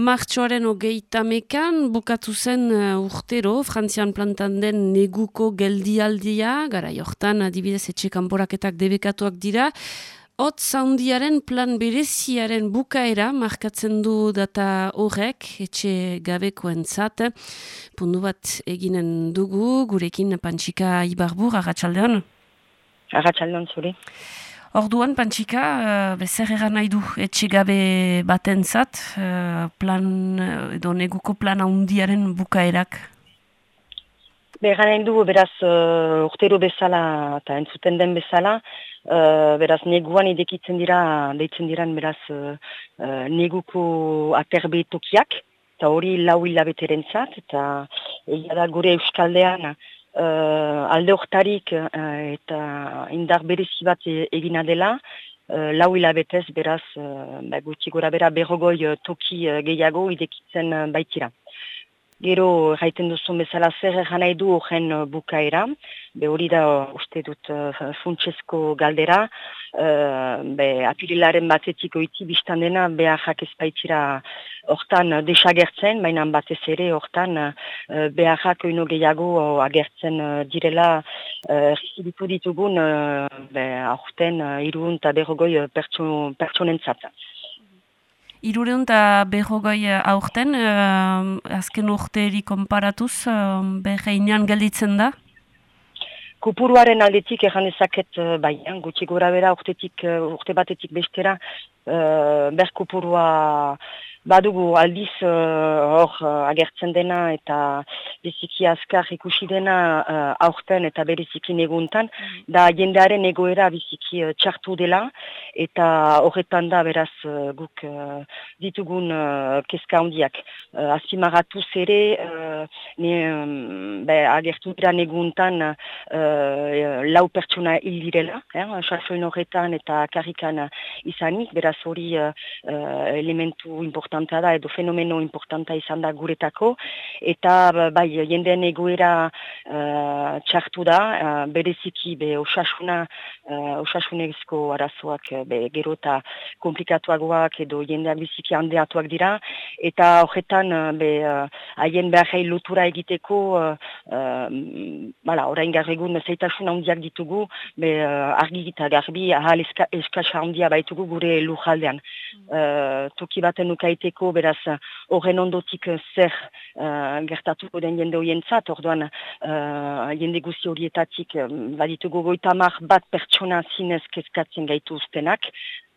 Martxoaren hogeita mekan, bukatu zen uh, urtero, Frantzian plantan den neguko geldialdia, gara jortan adibidez etxe kanporaketak debekatuak dira, Hot zaundiaren plan bereziaren bukaera markatzen du data horrek, etxe gabekoen zat. Pundu bat eginen dugu, gurekin Pantxika Ibarbur, agatxaldeon? Agatxaldeon zuri. Orduan, Pantxika, uh, bezer egan nahi du etxegabe batentzat, uh, plan, edo neguko plana undiaren bukaerak? Began nahi du, beraz, uh, urtero bezala eta entzuten den bezala, uh, beraz, neguan idekitzen dira, deitzen diran, beraz, uh, neguko aterbe tokiak, eta hori lau hilabeteren zat, eta egia da gure euskaldean, uh, alde hortarik uh, eta indar berezi bat e, egina dela, uh, lau hilabetez beraz uh, gutxi gora bera berrogoi toki uh, gehiago idekitzen baitira. Gero, jaiten duzu bezala zer egan nahi du horren bukaera, be hori da uste dut uh, galdera, uh, be apirilaren batetik oiti biztan dena behar ezpaitira hortan desagertzen, baina batez ere hortan uh, beharrak oino gehiago agertzen uh, direla. Uh, ditugun uh, be, aurten uh, irun eta berrogoi pertsonen zata. Irureun eta behogoi eh, aurten, uh, azken urteeri konparatuz, uh, beheinan gelditzen da? Kupuruaren aldetik erran ezaket uh, bai, gutxi gora bera urtetik, urte batetik bestera, uh, ber kupurua badugu aldiz hor uh, agertzen dena eta biziki azkar ikusi dena uh, aurten eta bereziki neguntan, mm. da jendearen egoera biziki txartu dela eta horretan da beraz guk ditugun keska handiak. Azpimaratuz ere, ne, um, be, agertu dira neguntan lau pertsona hil direla, eh, horretan eta karrikan izanik, beraz hori elementu importantik importanta da edo fenomeno importanta izan da guretako. Eta bai jendean egoera uh, txartu da uh, bereziki be osasuna uh, osasunezko arazoak be gero eta komplikatuagoak edo jendeak biziki handeatuak dira. Eta horretan be haien uh, behar lotura egiteko uh, uh, bala, orain garregun zeitasun handiak ditugu be uh, argi eta garbi ahal eska, eskasa handia baitugu gure lujaldean. Mm. uh, toki baten nukait egiteko, beraz, horren ondotik zer uh, gertatuko den jende horien zat, orduan uh, jende guzi horietatik um, baditugu goitamar bat pertsona zinez kezkatzen gaitu ustenak,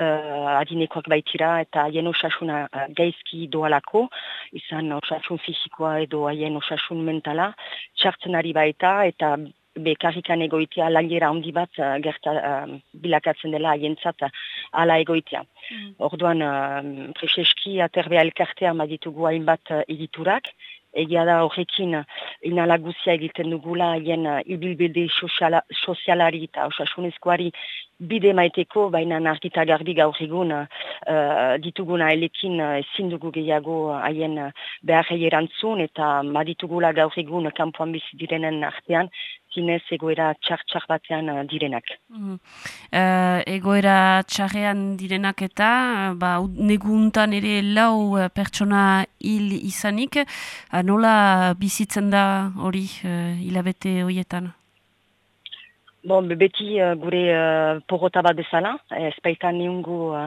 uh, adinekoak baitira eta haien osasuna uh, gaizki doalako, izan osasun fizikoa edo haien osasun mentala, txartzen ari baita eta bekarrikan egoitea lanjera handi bat uh, gerta uh, bilakatzen dela haientzat uh, ala egoitea. Mm. Orduan, uh, preseski aterbea elkartea maditugu hainbat uh, editurak, egia da horrekin inalaguzia egiten dugula haien uh, ibilbide sozialari eta osasunezkoari bide maiteko, baina nargita garbi gaur egun uh, dituguna elekin uh, ezin dugu gehiago haien uh, behar erantzun eta maditugula gaur egun kampuan bizi direnen artean zinez egoera txar-txar batean uh, direnak. Uh, egoera txarrean direnak eta ba, neguntan ere lau pertsona hil izanik, nola bizitzen da hori uh, hilabete horietan? Bon, beti uh, gure uh, porrota bat bezala, ez baita niongu uh,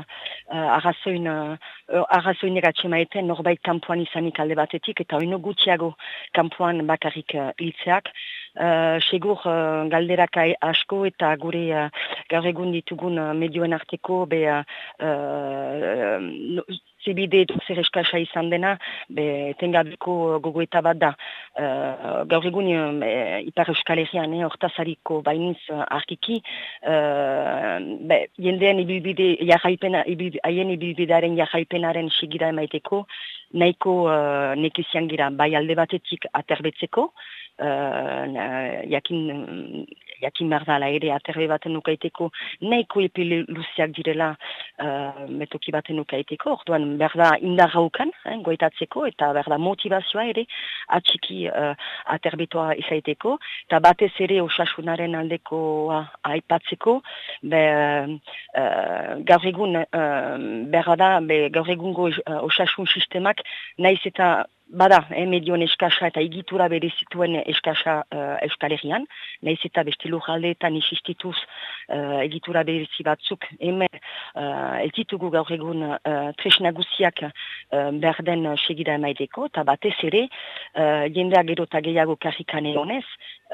uh, arrazoin, uh, arrazoinek atxemaeten norbait kampuan izanik alde batetik, eta oino gutxiago kampuan bakarrik uh, iltzeak. Uh, segur uh, galderak asko eta gure uh, gaur egun ditugun uh, medioen arteko be, uh, uh, zibide zer eskasa izan dena, be, tengabeko gogoeta bat da. Uh, gaur egun, uh, ipar euskal egean, eh, ortazariko bainiz arkiki, uh, be, jendean ibilbide, jarraipena, haien ibilbidearen jarraipenaren sigira emaiteko, nahiko uh, nekizian gira, bai alde batetik aterbetzeko, uh, jakin, jakin behar ere aterbe baten nukaiteko nahiko epile luziak direla uh, metoki baten nukaiteko, orduan behar da indarra ukan, eh, eh, goitatzeko, eta berda motivazioa ere atxiki uh, aterbetoa izaiteko, eta batez ere osasunaren aldekoa aipatzeko, be, uh, gaur egun uh, berra da, be, gaur egungo uh, osasun sistemak naiz eta Bada, eh, medion eskasa eta igitura bere zituen eskasa uh, euskalerian. Naiz eta beste lujaldeetan isistituz uh, egitura berezi batzuk. Hemen, uh, ez ditugu gaur egun uh, tresnagusiak uh, berden segida emaideko, eta batez ere, uh, jendeak gero eta gehiago karrikan egonez,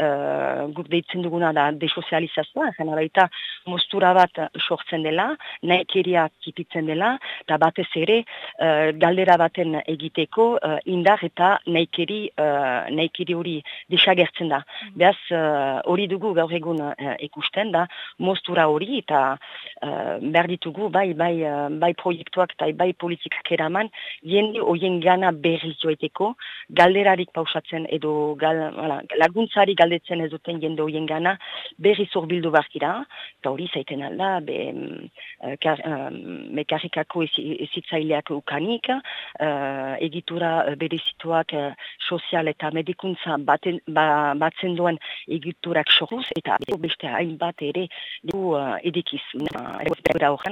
uh, guk deitzen duguna da desozializazioa, jena baita mostura bat sortzen dela, naikeria tipitzen dela, eta batez ere uh, galdera baten egiteko uh, indar eta naikeri, uh, naikeri hori desagertzen da. Mm. Beaz, hori dugu gaur egun uh, ikusten da, mostura hori eta uh, behar ditugu bai, bai, uh, bai proiektuak eta bai politikak eraman, jende horien gana berri joeteko, galderarik pausatzen edo gal, wala, laguntzarik galdetzen ez duten jende horien gana, berri zorbildu barkira, eta hori zaiten alda, be, eh, kar, um, mekarikako ezitzaileak ukanik, uh, egitura berezituak uh, sozial eta medikuntza baten, ba, batzen duen egiturak soruz, eta beste hainbat ere du uh, edikiz, uh,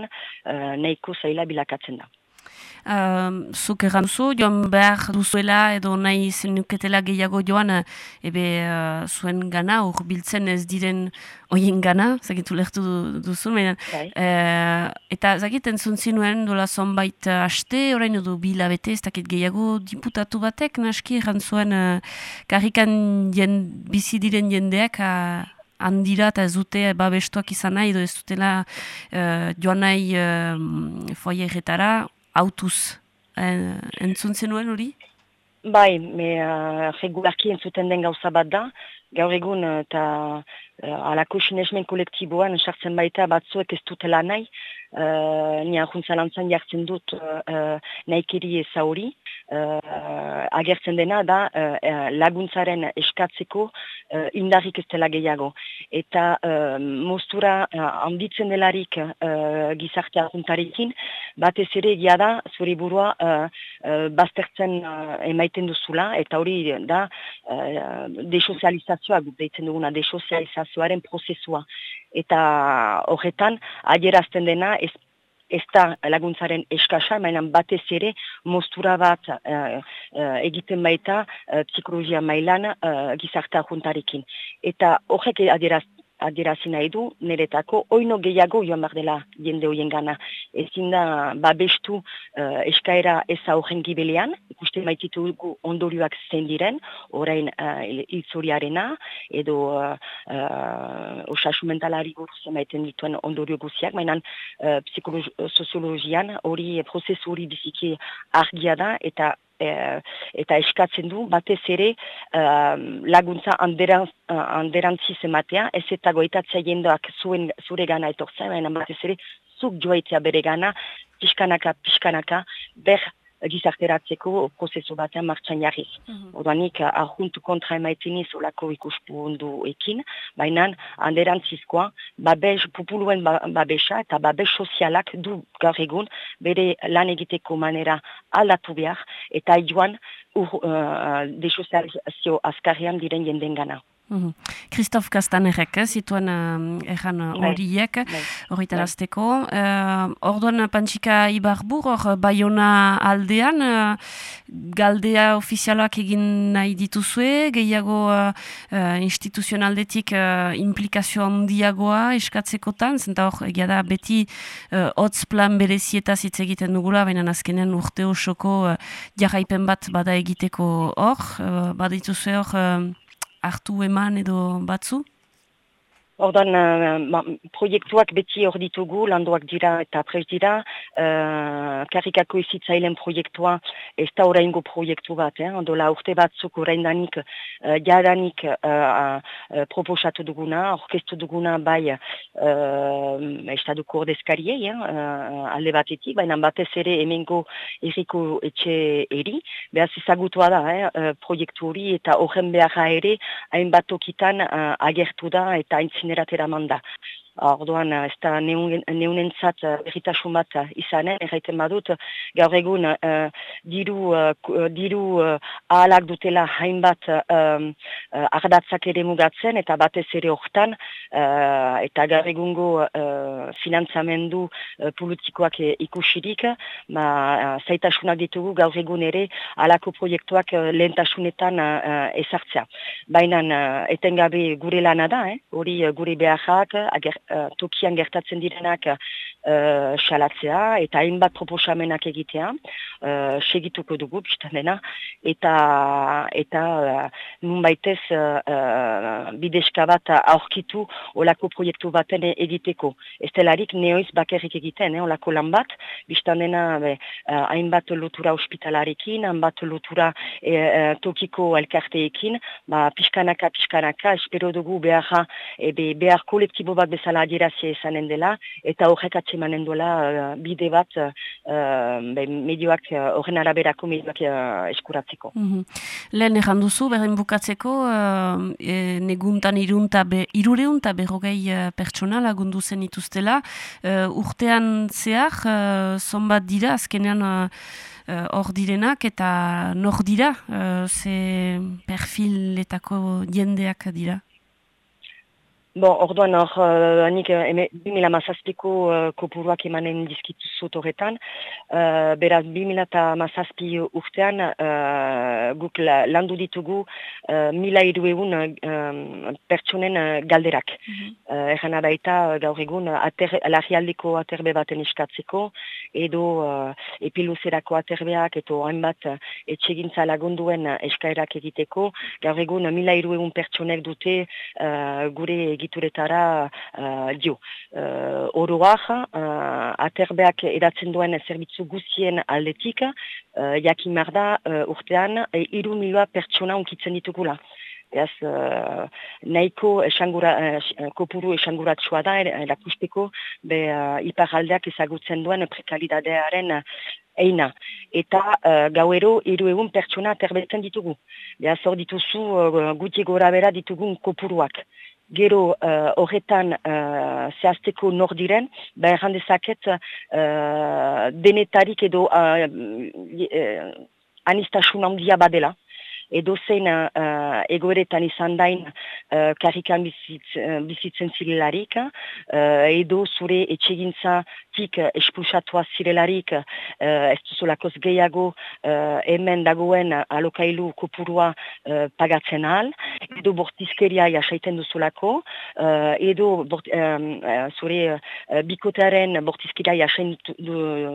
uh, nahiko zaila bilakatzen da. Uh, zuk egan zu, joan behar duzuela edo nahi zenuketela gehiago joan eh, ebe uh, zuen gana, hor biltzen ez diren oien gana, zagitu lehtu duzu, uh, eta zagiten zuntzinuen dola zonbait haste, orain edo bila bete, ez dakit gehiago diputatu batek, naski egan zuen uh, karrikan jen, bizi diren jendeak uh, handira eta ez dute babestuak izan nahi, edo ez dutela uh, joan nahi uh, autuz. En, entzun zenuen hori? Bai, me uh, regularki entzuten den gauza bat da. Gaur egun eta uh, alako sinesmen kolektiboan sartzen baita batzuek ez dutela nahi. Uh, Ni ahuntzan jartzen dut uh, nahi kiri eza hori uh, agertzen dena da uh, laguntzaren eskatzeko uh, indarrik ez dela gehiago. Eta uh, mostura uh, handitzen delarik uh, gizartea juntarekin, batez ere egia da, zure burua uh, uh, baztertzen uh, emaiten duzula, eta hori da uh, desozializazioa, deitzen duguna, desozializazioaren prozesua. Eta horretan, adierazten dena, ez ez da laguntzaren eskasa, mainan batez ere mostura bat uh, uh, egiten baita uh, psikologia mailan uh, gizarta juntarekin. Eta horrek adieraz, adierazi nahi du, niretako, oino gehiago joan behar dela jende hoien gana. Ezin da, babestu uh, eskaera ez horren gibelean, ikusten maititu ondorioak zein diren, orain uh, iltzoriarena, edo uh, uh, osasu mentalari buruz emaiten dituen ondorio guziak, mainan uh, psikologian hori prozesu hori biziki argia da, eta e, eta eskatzen du batez ere uh, laguntza anderantziz ematea, ez eta goitatzea jendoak zuen zure gana etortzen, baina batez ere zuk joaitzea bere gana, pixkanaka, pixkanaka, ber gizarteratzeko prozesu batean martxan jarriz. Mm -hmm. Odanik, ahuntu kontra emaiten izolako ikuspu ondu ekin, baina handerantzizkoa, babes, populuen ba, babesa eta babes sozialak du gaur egun, bere lan egiteko manera aldatu behar, eta joan ur, uh, desozializazio azkarrian diren jenden Kristof mhm. Kastanerek, eh, zituen uh, erran bai. horiek, uh, horretarazteko. Uh, orduan Pantsika Ibarbur, hor Bayona aldean, uh, galdea ofizialak egin nahi dituzue, gehiago uh, uh, instituzionaldetik uh, implikazio handiagoa eskatzekotan, zenta hor egia da beti hotz uh, plan berezieta hitz egiten dugula, baina azkenean urte osoko uh, jarraipen bat bada egiteko hor, uh, badituzue hor hartu eman edo batzu? Ordan, uh, proiektuak beti hor ditugu, landuak dira eta prez dira. Uh, karikako izitzailen proiektua ez da oraingo proiektu bat. Eh? Ondola urte batzuk orain danik, uh, jadanik uh, uh, proposatu duguna, orkestu duguna bai uh, estaduko ordezkariei, eh? uh, alde batetik, baina batez ere emengo erriko etxe eri. Behaz ezagutua da eh? uh, proiektu hori eta horren beharra ere hainbat okitan uh, agertu da eta haintzin generatera manda. Orduan, ez da neunentzat berritasun bat izanen, erraiten badut, gaur egun diru, diru ahalak dutela hainbat uh, ardatzak ere mugatzen, eta batez ere hortan, eta gaur egungo uh, finantzamendu uh, politikoak ikusirik, ba, zaitasunak ditugu gaur egun ere alako proiektuak uh, lehentasunetan uh, ezartzea. Baina uh, etengabe gure lana da, hori gure beharrak, ager, uh, tokian gertatzen direnak salatzea, eta hainbat proposamenak egitea, uh, segituko dugu, dena, eta, eta uh, nun baitez uh, bidezka bat aurkitu olako proiektu baten egiteko. Ez telarik neoiz bakerrik egiten, eh, olako lan bat, biztan dena hainbat lotura hospitalarekin, hainbat lotura e, tokiko elkarteekin, ba, pixkanaka, pixkanaka, espero dugu beharra, e, behar kolektibo bat bezala adierazia esanen dela, eta horrek atsemanen duela bide bat medioak, horren araberako medioak eskuratzeko. Mm -hmm. Lehen egan duzu, beren bukatzeko, uh, e, neguntan irunta, be, irureunta berrogei pertsona lagundu zen ituztela, urtean zehar, uh, zonbat dira, azkenean hor uh, direnak, eta nor dira, uh, ze perfiletako jendeak dira? Bon, orduan hor, uh, anik, uh, 2000 mazazpiko uh, kopuruak emanen dizkitu zut horretan. Uh, beraz, 2000 mazazpi urtean, uh, guk la, landu ditugu uh, mila iru egun uh, pertsonen uh, galderak. Mm -hmm. uh, Erran abaita, gaur egun, ater, lahialdiko aterbe baten iskatzeko, edo uh, epiluzerako aterbeak, edo hainbat uh, etxegintza lagunduen eskaerak egiteko. Gaur egun, mila iru egun pertsonek dute uh, gure egituretara uh, dio. Uh, Oroak, uh, aterbeak edatzen duen zerbitzu guzien aldetik, uh, jakin da uh, urtean, e, iru milua pertsona unkitzen ditugula. Ez, uh, nahiko esangura, uh, kopuru esanguratsua da, erakusteko, be uh, iparaldeak ezagutzen duen prekalidadearen eina. Eta uh, gauero, iru egun pertsona aterbetzen ditugu. Beaz, hor dituzu, uh, guti gora bera ditugun kopuruak gero uh, horretan uh, zehazteko nor diren, ba errandezaket uh, denetarik edo uh, uh, anistasun handia badela edo zein uh, egoeretan izan dain uh, karrikan bizitz, uh, bizitzen zirelarik, uh, edo zure etxegintza tik espulsatua zirelarik, uh, ez duzulakoz gehiago uh, hemen dagoen alokailu kopurua uh, pagatzen al, edo bortizkeria jasaiten duzulako, uh, edo bort, um, uh, zure uh, bikotearen bortizkeria jasaiten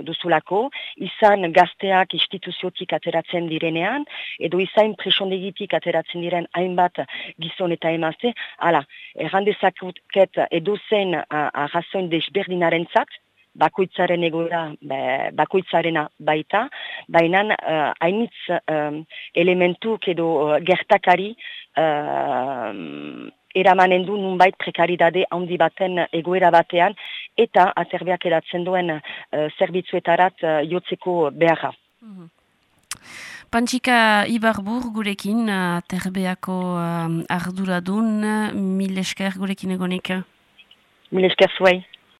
duzulako, izan gazteak instituziotik ateratzen direnean, edo izan presondegitik ateratzen diren hainbat gizon eta emazte, ala, errandezakuket edo zen arrazoin desberdinaren zat, bakoitzaren egoera, bakoitzarena baita, baina uh, hainitz um, elementuk edo uh, gertakari uh, eramanen du nunbait prekaridade handi baten egoera batean eta aterbeak edatzen duen zerbitzuetarat uh, jotzeko beharra. Mm Pantxika Ibarbur gurekin, uh, terbeako uh, arduradun, mil esker gurekin egonik. Mil esker zuai.